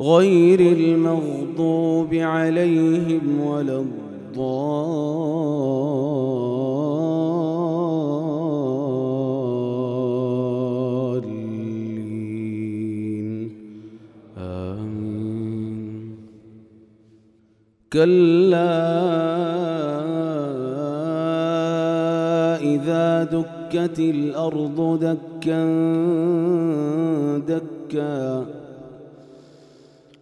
غير المغضوب عليهم ولا الضالين. آمين. كلا إذا دكت الأرض دكا دكا.